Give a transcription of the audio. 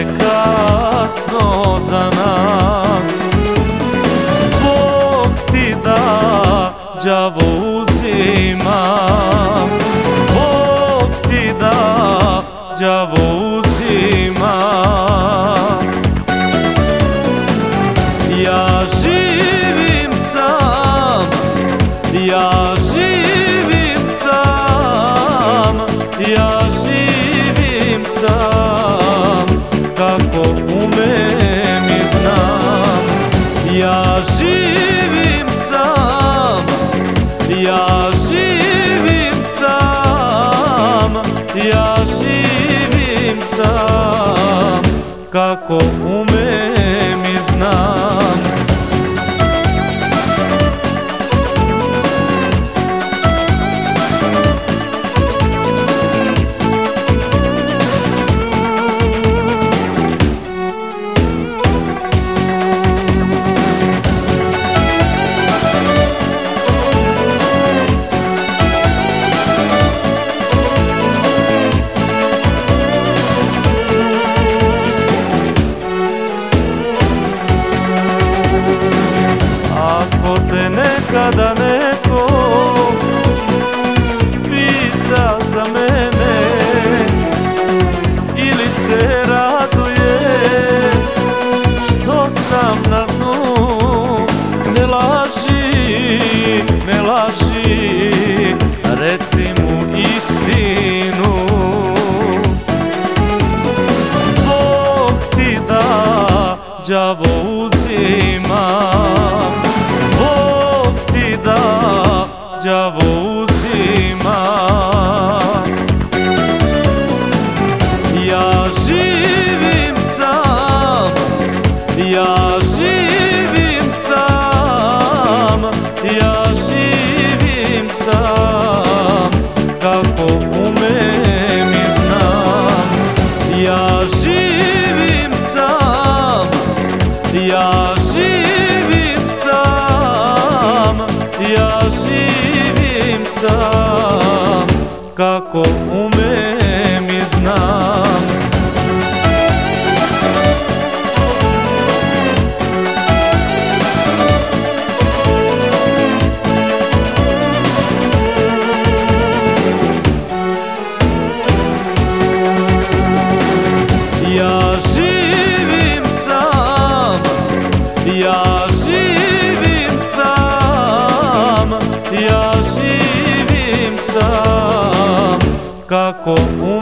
je kasno za nas Bog ti da đavo uzima Bog ti da đavo uzima Ja živim sam Ja živim ja živim sam Ja živim sam. Kako umem i znam nekada neko pita za mene Ili se raduje što sam na dnu. Ne laži, ne laži, reci mu istinu. Bog ti da, đavo đavo uzima. Ja živim sam, ja živim sam, ja živim sam. Kako umem i znam Ja živim sam, ja živim sam, ja živim por un